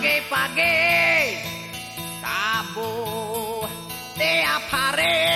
pagi-pagi tabuh tiap hari